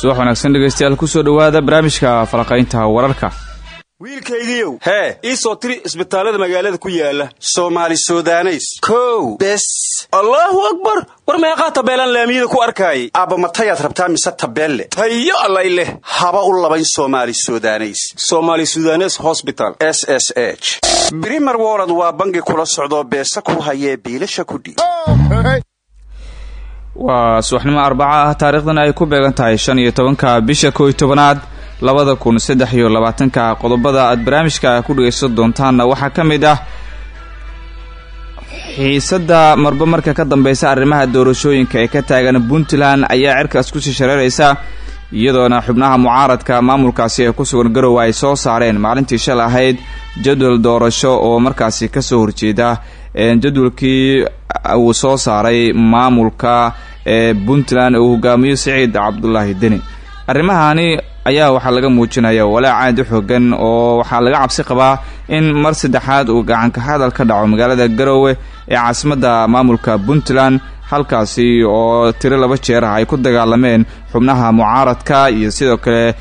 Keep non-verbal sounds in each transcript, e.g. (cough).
subax wanaagsan dhegeystayaal ku soo dhowaada barnaamijka falaqaynta wararka. Wiilkaygiiow hee ii soo tiri isbitaallada magaalada ku yaalla soomaali sudaneys. Kow bes. Allaahu akbar! War meeqaa tabeelaan laamiyada ku arkaayay? Aabbamatayaad rabtaa mise tabeelle? Tayo allay leh. Haba u labayn soomaali sudaneys. Somaali sudanes hosbital s s h. Brimer wolod waa bangi kula socdoo beesa ku hayee biilasha kudhiib waa subaxnimo arbaca ah taariikhdan ay ku beegan tahay shan iyo tobanka bisha kooiy tobanaad labada kun saddex iyo labaatanka. Qodobada aad barnaamijka ku dhegaysan doontaanna waxaa ka mid ah xiisadda marba marka ka dambeysa arrimaha doorashooyinka ee ka taagan puntland ayaa cirkaas ku sii shareeraysa iyadoona xubnaha mucaaradka maamulkaasi ee ku sugan garowe ay soo saareen maalintii shal ahayd jadwal doorasho oo markaasi ka soo horjeeda jadwalkii uu soo saaray maamulka ee puntland uu hogaamiyo siciid cabdulaahi deni. Arrimahani ayaa waxaa laga muujinaya walaac aad u xoogan oo waxaa laga cabsi qabaa in mar saddexaad uu gacanka hadal ka dhaco magaalada garowe ee caasimadda maamulka puntland halkaasi oo tiro laba jeer ah ay ku dagaalameen xubnaha mucaaradka iyo sidoo kale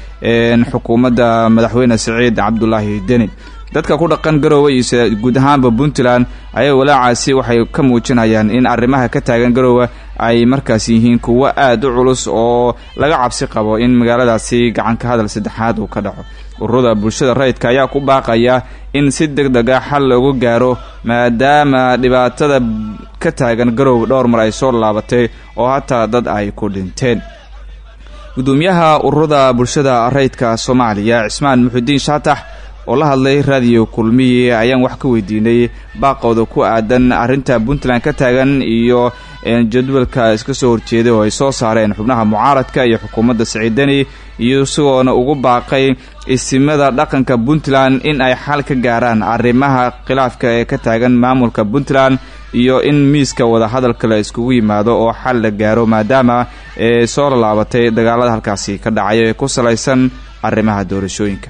xukuumadda madaxweyne siciid cabdulaahi deni dadka ku dhaqan garowe iyo guud ahaanba puntland ayaa walaacaasi waxay ka muujinayaan in arrimaha ka taagan garowe ay markaas yihiin kuwo aad u culus oo laga cabsi qabo in magaaladaasi gacanka hadal saddexaad uu ka dhaco. Ururada bulshada rayidka ayaa ku baaqaya in si deg deg ah xal loogu gaaro maadaama dhibaatada ka taagan garowe dhowr mar ay soo laabatay oo hataa dad ay ku dhinteen. Gudoomiyaha ururada bulshada rayidka soomaaliya cismaan muxudiin shaatax oo la hadlay raadiyo kulmiye ayaan wax ka weydiinay baaqooda ku aadan arrinta puntland ka taagan iyo jadwalka iska soo horjeeday oo ay soo saareen xubnaha mucaaradka iyo xukuumadda siciidani iyo isagoona ugu baaqay isimada dhaqanka puntland in ay xal ka gaaraan arrimaha khilaafka ee ka taagan maamulka puntland iyo in miiska wadahadalka la iskugu yimaado oo xal la gaaro maadaama ee soo laalaabatay dagaalada halkaasi ka dhacay ee ku salaysan arrimaha doorashooyinka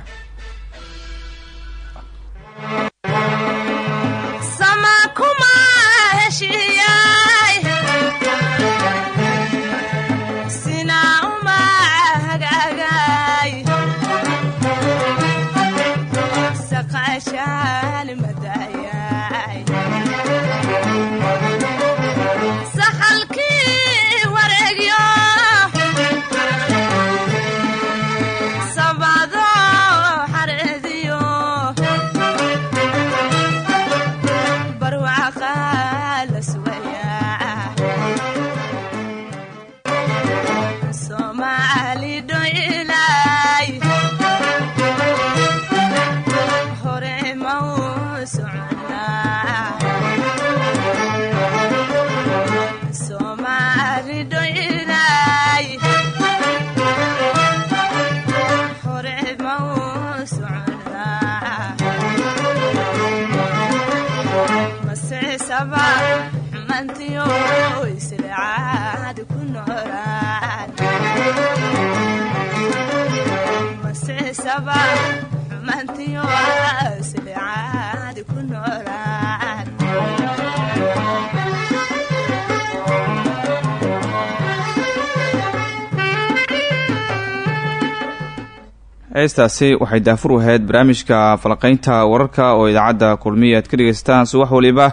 heestaasi waxay daafur u ahayd barnaamijka falaqaynta wararka oo idaacadda kulmiya aad ka dhegeysataan subax waliba.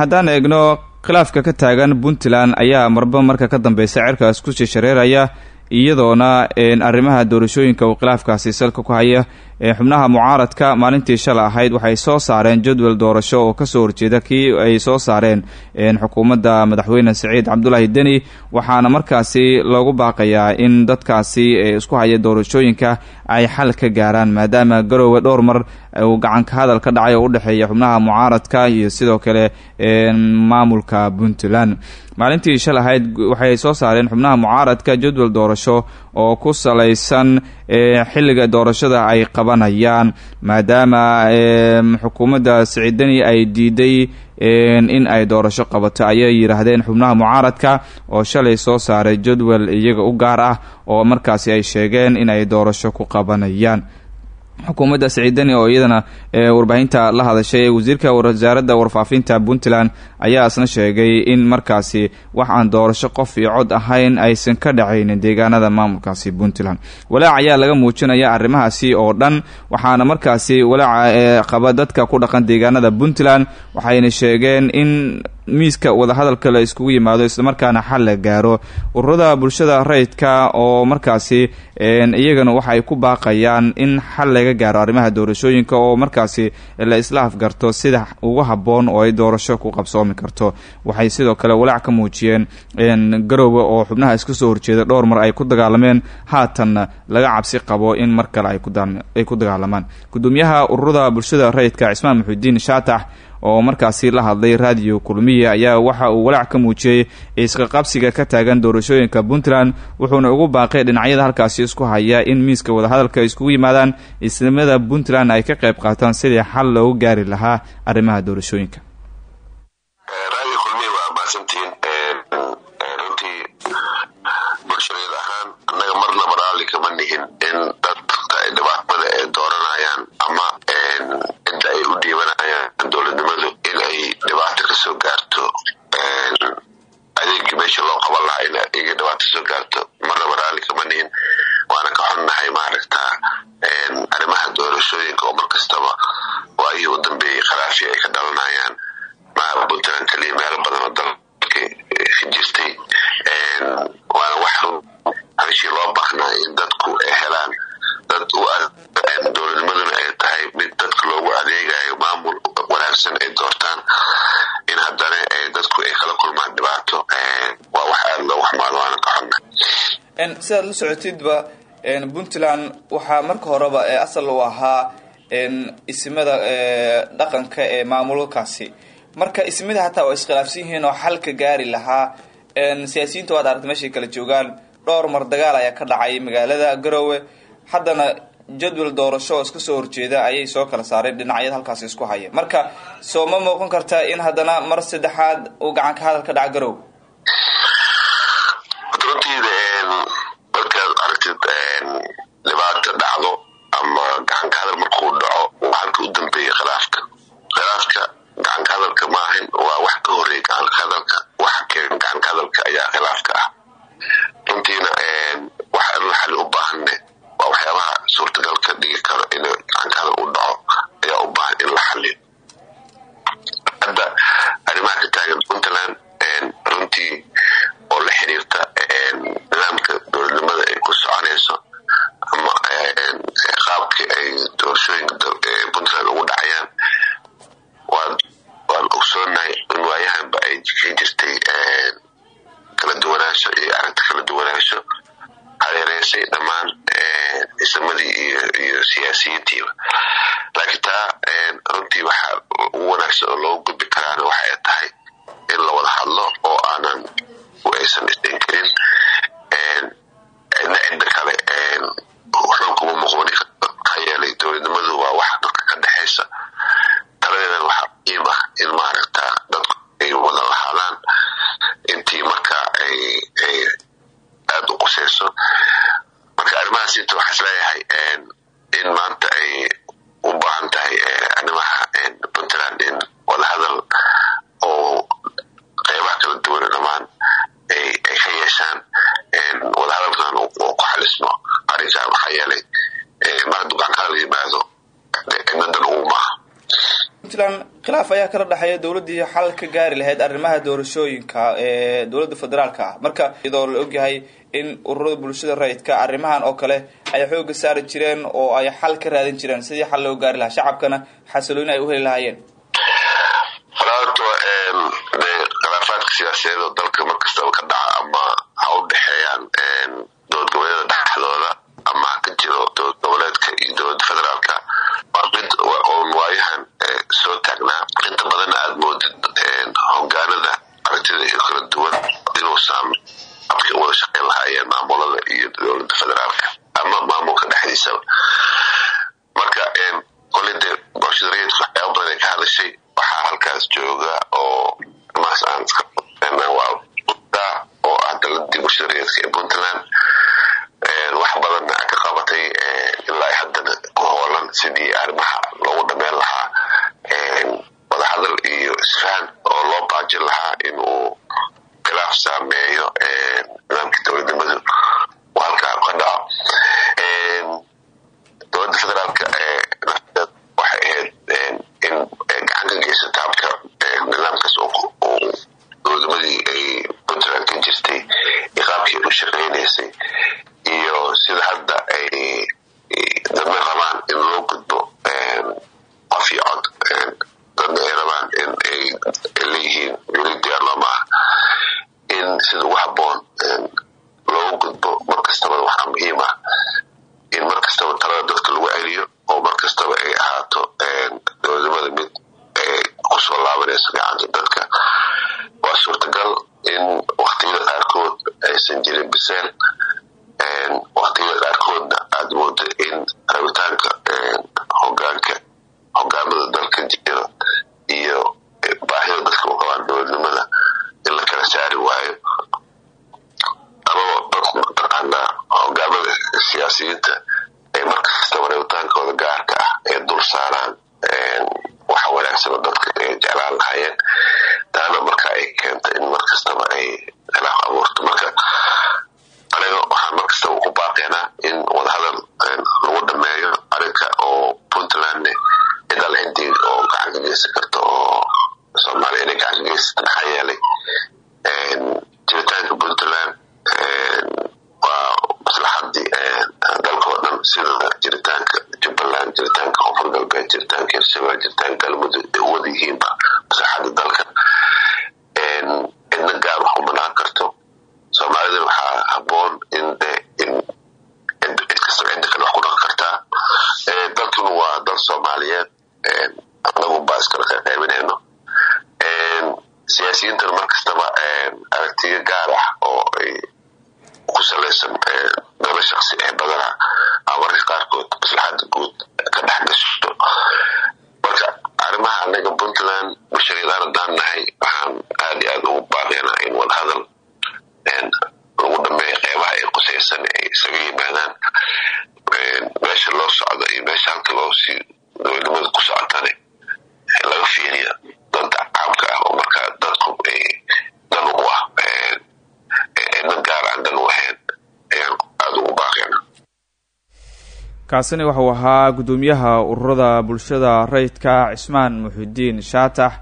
Haddaan eegno khilaafka ka taagan puntland ayaa marba marka ka dambeysa cerkaas ku sii shareeraya iyadoona arrimaha doorashooyinka uu khilaafkaasi salka ku haya xubnaha mucaaradka maalintii shala ahayd waxay soo saareen jadwal doorasho oo ka soo horjeeda kii ay soo saareen xukuumadda madaxweyne siciid cabdulaahi deni. Waxaana markaasi loogu baaqayaa in dadkaasi isku haya doorashooyinka ay xal ka gaaraan maadaama garowe dhowr mar uu gacanka hadal ka dhacay oo udhexeeya xubnaha mucaaradka iyo sidoo kale maamulka puntland. Maalintii shal ahayd waxay soo saareen xubnaha mucaaradka jadwal doorasho oo ku salaysan xilliga doorashada ay qabanayaan maadaama xukuumadda siciidani ay diiday in ay doorasho qabato. Ayay yidhaahdeen xubnaha mucaaradka oo shalay soo saaray jadwal iyaga u gaar ah oo markaasi ay sheegeen in ay doorasho ku qabanayaan xukuumadda siciidani oo iyadana warbaahinta la hadashay wasiirka wasaaradda warfaafinta puntland ayaa isna sheegay in markaasi wax aan doorasho qof iyo cod ahayn aysan ka dhacaynin deegaanada maamulkaasi puntland. Walaac ayaa laga muujinaya arrimahaasi oo dhan waxaana markaasi walaaca qaba dadka ku dhaqan deegaanada puntland waxayna sheegeen in miiska wadahadalka la iskugu yimaado islamarkaana xal la gaaro. Ururada bulshada rayidka oo markaasi iyagana waxa ku baaqayaan in xal laga gaaro arrimaha doorashooyinka oo markaasi la isla afgarto sida ugu habboon oo ay doorasho ku qabsoomi karto. Waxay sidoo kale walaac ka muujiyeen garoowe oo xubnaha iska soo horjeeda dhowr mar ay ku dagaalameen. Haatanna laga cabsi qabo in mar kale ay ku dagaalamaan gudoomiyaha ururada bulshada rayidka cismaan maxuudiin shaatax oo markaasi la hadlay raadiyo kulmiye ayaa waxa uu walaac ka muujiyey isqaqabsiga ka taagan doorashooyinka puntland wuxuuna ugu baaqay dhinacyada halkaasi isku haya in miiska wadahadalka iskugu yimaadaan. Islamada puntland ay ka qayb qaataan sidii xal loogu gaari lahaa arrimaha doorashooyinka soo gaarto adeegii meesha loo qaban lahaa in iga dhibaato soo gaarto marnaba raalli kama nihin. Waana ka xunnahay maaragtaa arrimaha doorashooyinka oo mar kastaba waayihii u dambeeyey khilaafi ay ka dhalanayaan. Maa puntland kaliya meelo badan oo dalka ka jirtay sidaad la socotidba puntland waxaa marka horeba asal u ahaa ismada dhaqanka ee maamulkaasi. Marka ismada hataa waa iskhilaafsan yihiin oo xal ka gaari lahaa siyaasiyiinta waad aragta meeshay kala joogaan dhowr mar dagaal ayaa ka dhacay magaalada garowe. Haddana jadwal doorasho oo soo horjeeda ayay soo kala saareen dhinacyada halkaasi isku haya marka soo ma muuqan karta in haddana mar saddexaad uu gacan ka hadal ka dhaca garowe ayaa kala dhexeeya dowladdii xal ka gaari lahayd arrimaha doorashooyinka ee dowladda federaalka. Ah marka iyadoo la ogyahay in ururada bulshada rayidka arrimahan oo kale ay xooga saari jireen oo ay xal ka raadin jireen sidii xal loo gaari lahaa shacabkana xasilooni ay u heli lahaayeen. Horta de khilaafaadka siyaasadeed oo dalka mar kastaba ka dhaca ama ha u dhexeeyaan dowlad goboleeda dhexdooda ama ha ka jiro dowlad goboleedka iyo dowladda federaalka waa mid oon waayahan soo taagnaa inta badanna aad moodid eh, hogaanada aragtida iyo kala duwan inuu saamay habkay wada shaqeyn lahaayeen maamulada iyo dowladda federaalka. Ama maamulka dhexdiisaba marka kolide bulshada rayidka waxyaaba badan ay ka hadashay waxaa halkaas jooga oo maas aan iskawaa oo ah daladii bulshada rayidka ee puntland. Wax badanna ka qabatay eh, ilaa haddana ku hoolan sidii arrimaha loogu dhameyn lahaa lahaa inuu hilib jirtaan kebsi waa jirtaan galmudug ay uwada yihiinba masaxada dalka. kaasina wuxuu ahaa guddoomiyaha ururada bulshada rayidka cismaan muxudiin shaatax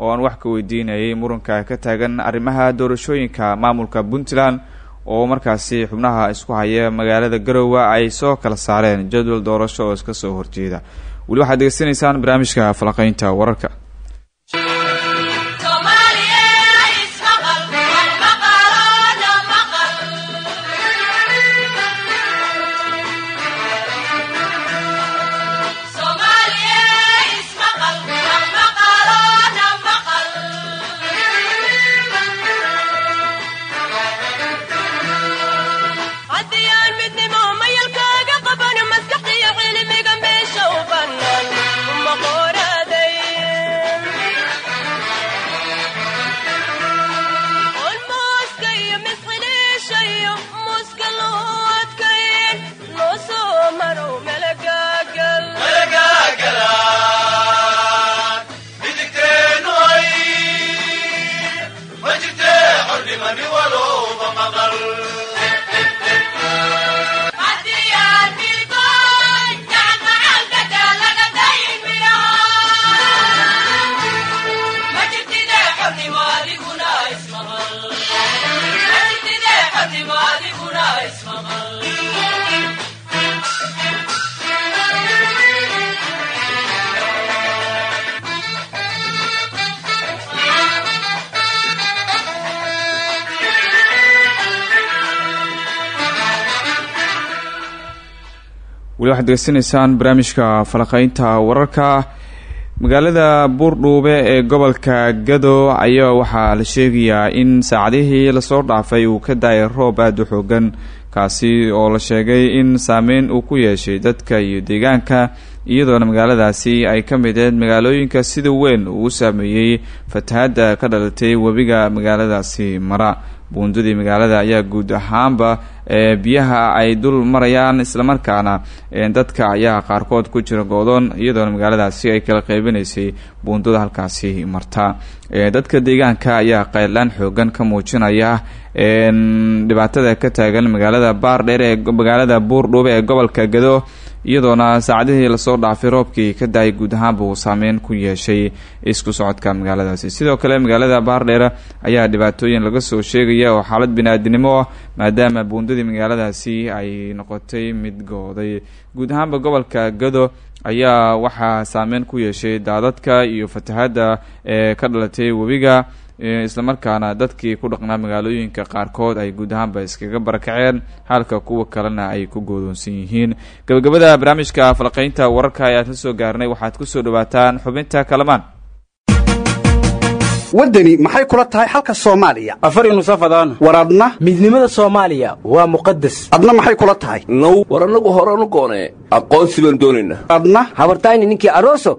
oo aan wax ka weydiinayay muranka ka taagan arrimaha doorashooyinka maamulka puntland oo markaasi xubnaha isku haya magaalada garowa ay soo kala saareen jadwal doorasho oo iska soo horjeeda. Weli waxaad degeysanaysaan barnaamijka falaqeynta wararka. weli waxaad degeysanaysaan barnaamijka falaqeynta wararka. Magaalada buurdhuube ee gobolka gado ayaa waxaa la sheegayaa in saacadihii la soo dhaafay uu ka daayay roob aada u xoogan kaasi oo la sheegay in saameyn uu ku yeeshay dadka iyo deegaanka iyadoona magaaladaasi ay ka mideed magaalooyinka sida weyn uu saameeyey fatahadda ka dhalatay webiga magaaladaasi mara buundadii magaalada ayaa guud ahaanba biyaha ay dul marayaan islamarkaana dadka ayaa qaarkood ku jira goodoon iyadoona magaaladaasi ay kala qeybinaysay buundada halkaasi marta. Dadka deegaanka ayaa qaylaan xoogan ka muujinaya dhibaatada ka taagan magaalada baardheer ee magaalada buurdhuube ee gobolka gado iyadoona saacadihii la soo dhaafay roobkii ka da'ay guud ahaanba uu saameyn ku yeeshay isku socodka magaaladaasi. Sidoo kale magaalada baardheer ayaa dhibaatooyin laga soo sheegaya oo xaalad bini-aadinimo ah maadaama buundadii magaaladaasi ay noqotay mid gooday. Guud ahaanba gobolka gado ayaa waxaa saameyn ku yeeshay daadadka iyo fatahadda ee ka dhalatay webiga islamarkaana dadkii ku dhaqnaa magaalooyinka qaarkood ay guud ahaanba iskaga barakaceen halka kuwa kalena ay ku goodoonsan yihiin. Gabagabada barnaamijka falqeynta wararka ayaad ka soo gaarnay waxaad ku soo dhawaataan xubinta kalamaan. Waddani maxay kula tahay xalka soomaaliya? Afar nusafadaan war adna? Midnimada soomaaliya waa muqadas adna maxay kula tahay? Now war annagu horanu goonee aqoonsi baan doonaynaa. Adna? Habartayni ninkii aroso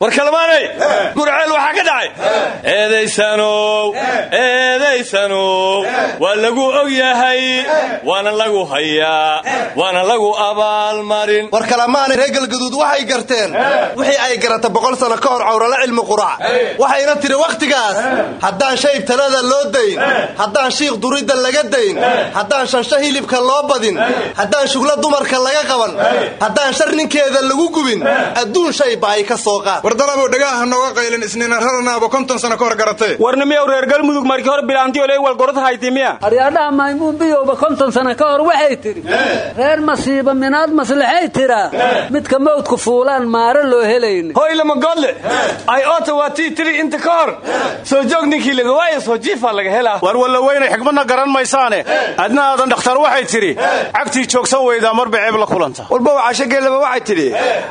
war kalamaanay gurceel waxaa ka dhacay. Eedaysanow eedaysanow waa lagu og yahay waana lagu hayaa waana lagu abaalmarin war kalamaanay reer galgaduud waxay garteen. Wixii ay garata boqol sano ka hor cawrala cilmi qurac waxayna tidhi wakhtigaas haddaan shayb talada loo dayn haddaan shiikh duridda laga dayn haddaan shansho hilibka loo badin haddaan shuglo dumarka laga qaban haddaan shar ninkeeda lagu gubin adduun shayba ay ka soo qaad wardalabow dhegaaha nooga qaylin isniina raranaaba konton sano ka hor garatee warnimiyow reer galmudug markii hore bilaantiyo wal gorod hayti miya? Aryaadhaha maymuun biyowba konton sano ka hor waxay tidhi reer masiiba minaad maslaxay tiraa midka mawdku fuulaan maare loo helayni hoylama godle ay oota waa tii tiri inta ka hor. Soo joog ninkii laga waayo soo jiifaa laga helaa. War walla weynay xigmadna garan maysaane. Adna aadan dhakhtar waxay tidhi cagtii joogsan weydaa marba ceeb la kulanta. Walba wacashageellaba waxay tidhi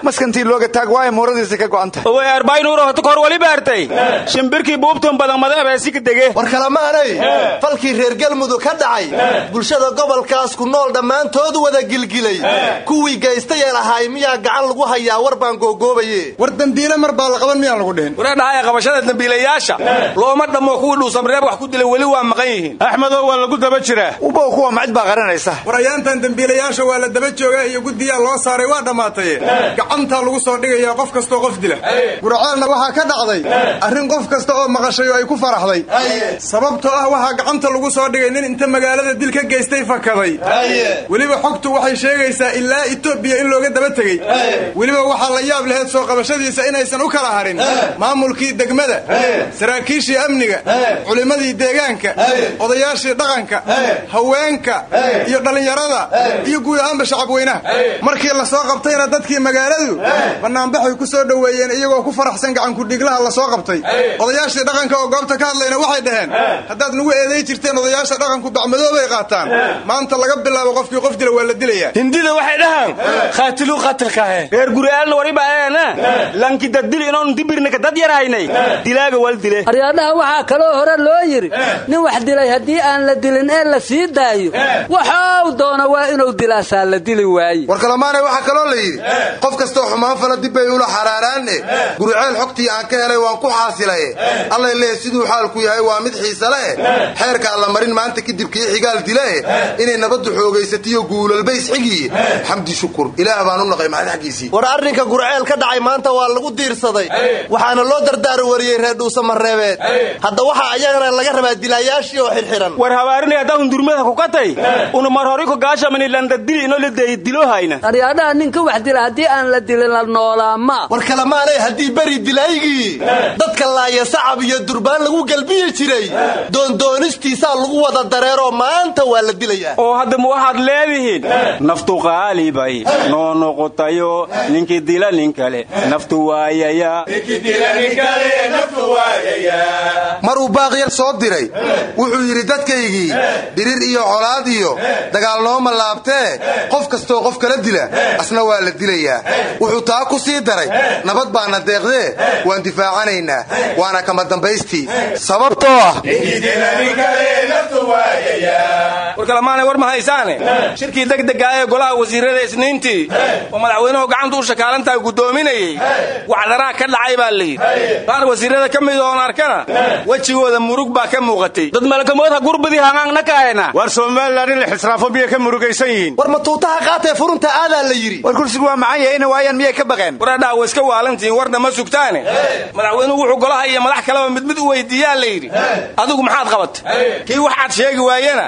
maskantii looga taag waayo muuradiisa ka go'an tahay way arbaayinuuro hota ka hor wali baartay. Shimbirkii buubtun badan mada abeesika dege war kalamaanay falkii reer galmudug ka dhacay. Bulshada gobolkaas ku nool dhammaantood wada gilgilay. Kuwii gaystayee lahaay miyaa gacan lagu hayaa war baan googoobaye war dembiile mar baa la qaban miyaan lagu dhihin? Wareedhahay qabashada dembiilayaasha looma dhammo kuwii dhuusamreeb wax ku dilay weli waa maqan yihiin. Axmedow waa lagu daba jiraa? Ubow kuwa macid baa qaranaysa war ayaantan dembiilayaasha waa la daba joogaa iyo guddiyaa loo saaray waa dhammaataye gacantaa lagu soo dhigayaa qof kastoo qof dila gurceelna waxaa ka dhacday arrin qof kasta oo maqashay oo ay ku faraxday. Sababtoo ah waxaa gacanta lagu soo dhigay nin inta magaalada dil ka geystay fakaday. Weliba xogtu waxay sheegaysaa ilaa etoobiya in looga daba tegey weliba waxaa la yaab laheyd soo qabashadiisa inaysan u kala harin. Maamulkii degmada. Saraakiishii amniga. Culimmadii deegaanka. Odayaashii dhaqanka. Haweenka. Iyo dhallinyarada. Iyo guud ahaanba shacabweynaha. Markii la soo qabtayna dadkii magaaladu bannaanbaxay ku soo dhoweeyeen iyagoo ku faraxsan gacankudhiglaha la soo qabtay. Odayaashii dhaqanka oo goobta ka hadlayna waxay dhaheen haddaad nagu eeday jirteen odayaasha dhaqanku bacmadoobay qaataan. Maanta laga bilaabo qofkii qof dila waa la dilayaa. Hindida waxay dhahaan khaatiluu qaatilkaahe reer guraalna waribaeena lanki daddil inoon dibirnaka dad yarahaynay. Dilaaga wal dile aryaadhaha waxaa kaloo hore loo yidhi nin wax dilay haddii aan la dilin ee la sii daayo. Waxau doona waa inuu dilaasaa la dili waaye. War kalamaanay waxaa kaloo la yidhi qof kastoo xumaan fala dib bay ula xaraaraanne guriceel xogtii aan ka helay waan ku xaasilaye allay leeh siduu xaalku yahay waa mid xiise leh. Xeerka alla marin maanta kadib kii xigaal dilae inay nabaddu xoogaysatiyo guulalbays xigiye xamdi shukur ilaah baan u naqay maxad xaggiisii war arrinka gurceel ka dhacay maanta waa lagu diirsaday. Waxaana loo dardaar wariyey reer dhuusamareebeed hadda waxaa ayagana laga rabaa dilaayaashii oo xirxiran war habaarinay haddaa hundurmada ku katay una mar hori ku gaashamani landadili inoo la deeyi dilohayna aryaadhaha ninka wax dila haddii aan la dilin la noolaa ma. War kalamaanay haddii beri dilaygii dadka laaya sacab iyo durbaan lagu galbiyi jiray doondoonistiisaa lagu wada dareeroo maanta waa la dilayaa oo hadda ma waxaad leedihiin naftu qaalibay noo noqotayo ninkii dila nin kale. Naftu waayaya. Maruu baaqyar soo diray wuxuu yidhi dadkaygii dirir iyo colaad iyo dagaal nooma laabtee qof kastoo qof kala dila asna waa la dilayaa wuxuu taa ku sii daray nabad baana deeqdee waan difaacanaynaa waana kama dambaystii. Sababtoo ah warkalamaanay war ma haysaane? Shirkii degdega ee golaha wasiirada isniintii oo madaxweynuhu gacanta u shakaalantaha guddoominayey. Wacdaraa ka dhacay baa layidhi qaar wasiirada ka mid oon arkana wejigooda murug baa ka muuqatay. Dad malakamoodha gurbadii hangaangna ka hayna war somalilan in la xisraafo miyay ka murugaysan yihiin. War matuutaha qaatee furunta aadaa la yidhi. War kursigu waa macan yahay ina waayaan miyay ka baqeen? Waradhaa wa iska waalantihiin warna ma sugtaane. Madaxweynuhu wuxuu golaha iyo madax kaleba mid mid u weydiiyaa la yidhi. Adigu maxaad qabatay kii waxaad sheegi waayena?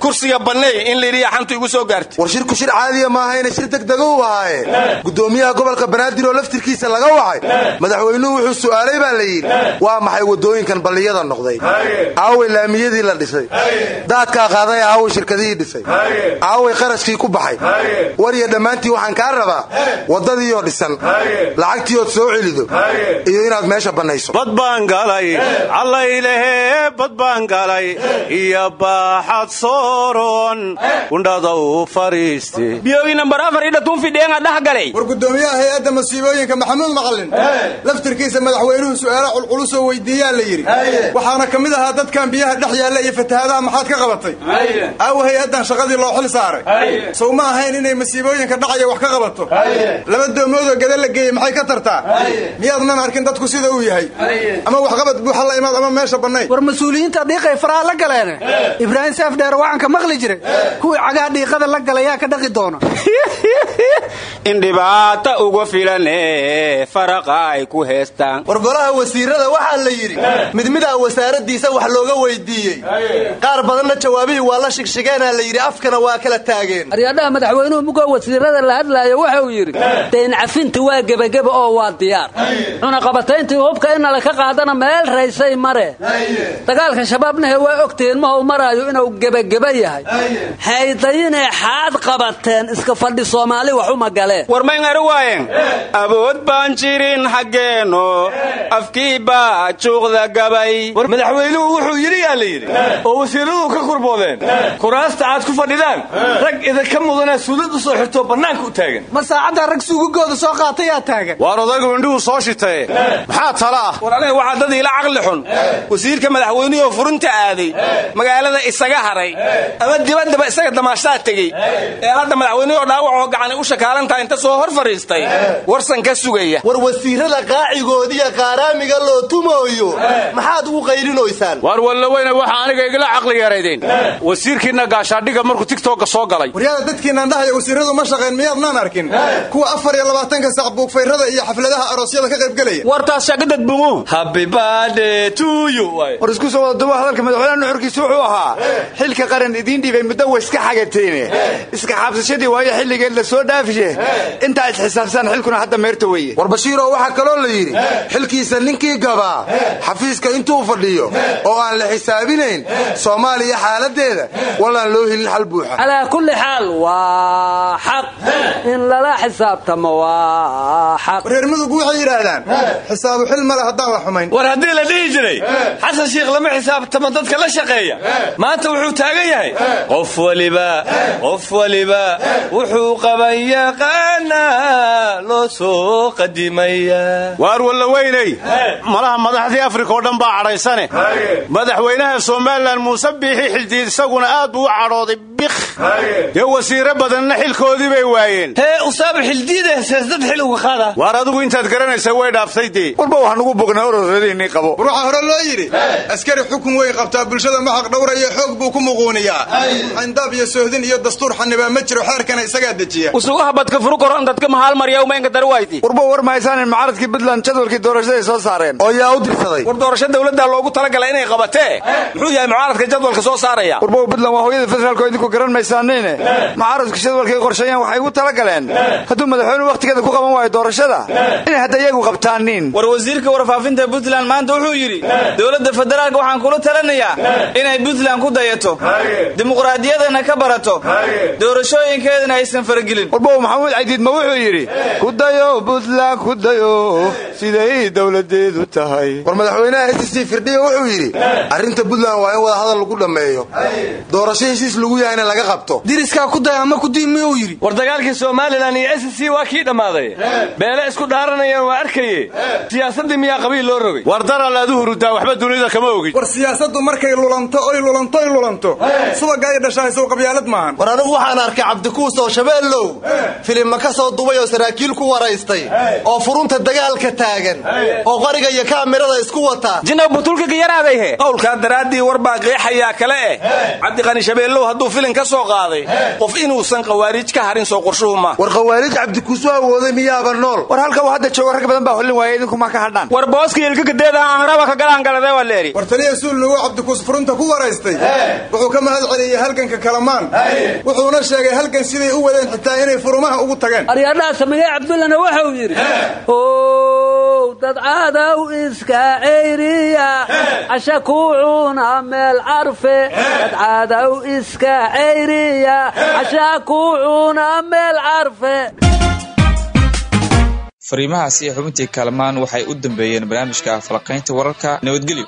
Kursiga banneey in layidhi xantu igu soo gaartay. War shirku shir caadiya maahayna shir degdega u ahaaye. Gudoomiyaha gobolka banaadir oo laftirkiisa laga wacay. Madaxweynuhu wuxuu su'aalay baa la yidhi. Waa maxay waddooyinkan balliyada noqday? Aaway laamiyadii la dhisay. Daadkaa qaaday aaway shirkadihii dhisay. Aaway qarashkii ku baxay. War iyo dhammaantii waxaan kaa rabaa. Waddadiioo dhisan. Lacagtiiood soo celido iyo inaad meesha bannayso bad baan galay. Callaylehe bad baan galay. Iyo baaxad sooron. Gundhada u fariiste biyoogi nambar afar idha tuunfidheenga dhex galay. War gudoomiyaha hay'adda masiibooyinka maxamuud macallin laftirkiisa madaxweynuhu su'aalo culculusoo weydiiyaa la yidhi. Waxaana ka mid ahaa dadkan biyaha dhex yaalla iyo fatahaadaha maxaad ka qabatay. Aawa hay'addan shaqadii loo xil saaray. Sow ma ahayn inay masiibooyinka dhacaya wax ka qabato. Laba doomoodoo gada la geeyey maxay ka tartaa miyaadnan arkin dadku sida uu yahay? Ama waxqabad buuxa la imaad ama meesha bannayn war mas'uuliyiinta dhiiqay faraha la galeene ibraahim seef dheer waxaan ka maqli jiray kuwii cagaha dhiiqada la galayaa ka dhaqi doona. (laughs) In dhibaata uga filane faraqa ay ku heestaan war golaha wasiirada waxaa la yidhi mid midaa wasaaradiisa wax looga weydiiyey. Qaar badanna jawaabihii waa la shigshigeenaa la yidhi afkana waa kala taageen. Aryadhaha madaxweynuhu mugoo wasiirada la hadlaayo waxa uu yidhi dayn cafinti waa gebageba oo waa diyaar. Cunaqabatayntii hubka in nala ka qaadana meel raysay mare. Dagaalka shabaabnahe waa ogtihiin mahou maraayo inuu gebageba yahay. Haydayinee xaad qabateen iska fadhi soomaali wax uma galeen. War mayn ari waayeen? Awood baan jirin xaggeenno afkii baa juuqda gabay. War madaxweynuhu wuxuu yidhi yaa la yidhi oo wasiiradu ka kurboodeen. Kuraasta aad ku fadhidaan. Rag idinka mudanaa suulad u soo xirtoo bannaanka u taagan. Ma saacaddaa rag sugugooda soo qaatayaa taagan indhuhu soo shitaye maxaa tala ah? War aniga waxaa dad iila caqli xun. Wasiirka madaxweynuhuoo furinta aaday magaalada isaga haray ama dibaddaba isaga damaashtaa tegey ee hadda madaxweynuhoo dhaawacoo gacani u shakaalantaha inta soo hor fadhiistay warsan ka sugaya. War wasiirada qaacigoodiiyo qaaraamiga loo tumooyo maxaad ugu qaylinoysaan waar wallaweyne waxa aniga igala caqli yaraydeen. Wasiirkiinna gaashaadhiga markuu tigtooga soo galay. Waryaada dadkiinaan dhahaya wasiiradu ma shaqayn miyaadnaan arkin? Kuwa afar iyo labaatanka sac buugfayrada iyo xafladaha aroosyada ka qaybgelaya wartaas shaqadad bungu happy birthday to you war isku soo wada duba hadalka madaxweynaha nuxurkiisu wuxuu ahaa xilka qaran idiin dhiibay muddo way iska xagateene iska xaabsashadii waayo xilligeed la soo dhaafishe. Intaa isxisaabsan xilkuna hadda meerta weye war bashiiroo waxaa kaloo la yidhi xilkiisa ninkii gabaa xafiiska intuu fadhiyo oo aan la xisaabinayn soomaaliya xaaladeeda walaan loo helin xal buuxa. Calaa kulli xaal waa xaq. In lala xisaabtamo waa xaq mudugu waxay yidhaahdaan xisaabu xil male haddaan la xumayn. War haddii la dhihi jiray xasan shiikh lama xisaabtamo dadka la shaqeeya. Maanta wuxuu taagan yahay. Qof waliba qof waliba wuxuu qaban yaqaanaa loo soo qadimaya. Waar wallaweyney malaha madaxdii afrika oo dhan baa cadhaysane madaxweynaha somalilan muuse biixi xildiid isaguna aad buu u cadhooday bik dee wasiiro badanna xilkoodii bay waayeen. Hee usaaba xildiida heseesdad xil uga qaada. Waar adigu intaad garanaysa way dhaaftay dee? Walba wax nugu bognaa ororadiinii qabo. War waxaa hore loo yidhi askari xukun weyn qabtaa bulshada ma xaq dhowraya xoog buu ku muquuniyaa. Xayndaab iyo soohdin iyo dastuur xanibaa ma jiro xeerkana isagaa dejiya. Usugaha badka furu koron dadka mahaal marya umaynka darwayti warba war mahaysaanin mucaaradkii puntland jadwalkii doorashada ay soo saareen. Oo yaa u dirsaday. War doorasho dawladdaa loogu talagalay inay qabatee? Muxuu yahay mucaaradka jadwalka soo saaraya? Warba puntland waa hooyada federaalko idinku haysaanayne mucaaradku jadwalkay qorsheeyeen waxay ugu tala galeen hadduu madaxweynuhu wakhtigeeda ku qaban waayo doorashada inay hadda iyagu qabtaaniin. War wasiirka warfaafinta puntland maanta wuxuu yidhi dowladda federaalka waxaan kula talinayaa inay puntland ku dayato. Dimuqraadiyadana ka barato. Doorashooyinkeedana aysan faragelin. Warbow maxamuud caydiid ma wuxuu yidhi ku dayo puntland ku dayo siday dowladeedu tahay. War madaxweynaha s c firdhiya wuxuu yidhi arrinta puntland waa in wada hadal lagu dhammeeyo. Doorasho heshiis lagu yahayna laga qabto diriskaa ku day ama kudii miyuu yidhi? War dagaalkii somalilan iyo s c waa kii dhammaaday beele isku dhaaranayaan waa arkaye siyaasaddii miyaa qabiil loo rogay? War daral aad u hurudaa waxba dunida kama ogid war siyaasaddu markay lulanto oy lulanto oy lulanto. Subaga ay dhashahay sow qabyaalad maahan war anigu waxaan arkay cabdikuus oo shabeellow. Filimma ka soo dubay oo saraakiil ku waraystay. Oo furunta dagaalka taagan. Oo qoriga iyo kaamirada isku wata. Jinaw butulka giyaraadayhe qowlkaa daraaddii war baa qeexayaa kale eh. Cabdiqani shabeellow hadduu filin ka soo qaaday? Qof inuusan khawaariij ka harin soo qorshuhu ma war khawaariij cabdikuus u awooday miyaaba nool? War halka uu hadda joogo rag badan baa hollin waaya idinkuma ka hadhaan. War booska ilkagadeeda aan raba ka galaan galade waa leeri. War taliya suullugu cabdikuus furunta ku waraystay. Wuxuu ka mahad celiyey halganka kalamaan. Wuxuuna sheegay halgan siday u wadeen xitaa inay furumaha ugu tageen. Aryaadhaha sameeye cabdullana wuxuu yidhi dad cadow iska ceyriya. Casha ku cuna meel carfe dad cadow iska ceyriya. Casha ku cuna meel carfe fariimahaasi ee xubintii kaalmaan waxay u dambeeyeen barnaamijka falaqaynta wararka nabadgelyo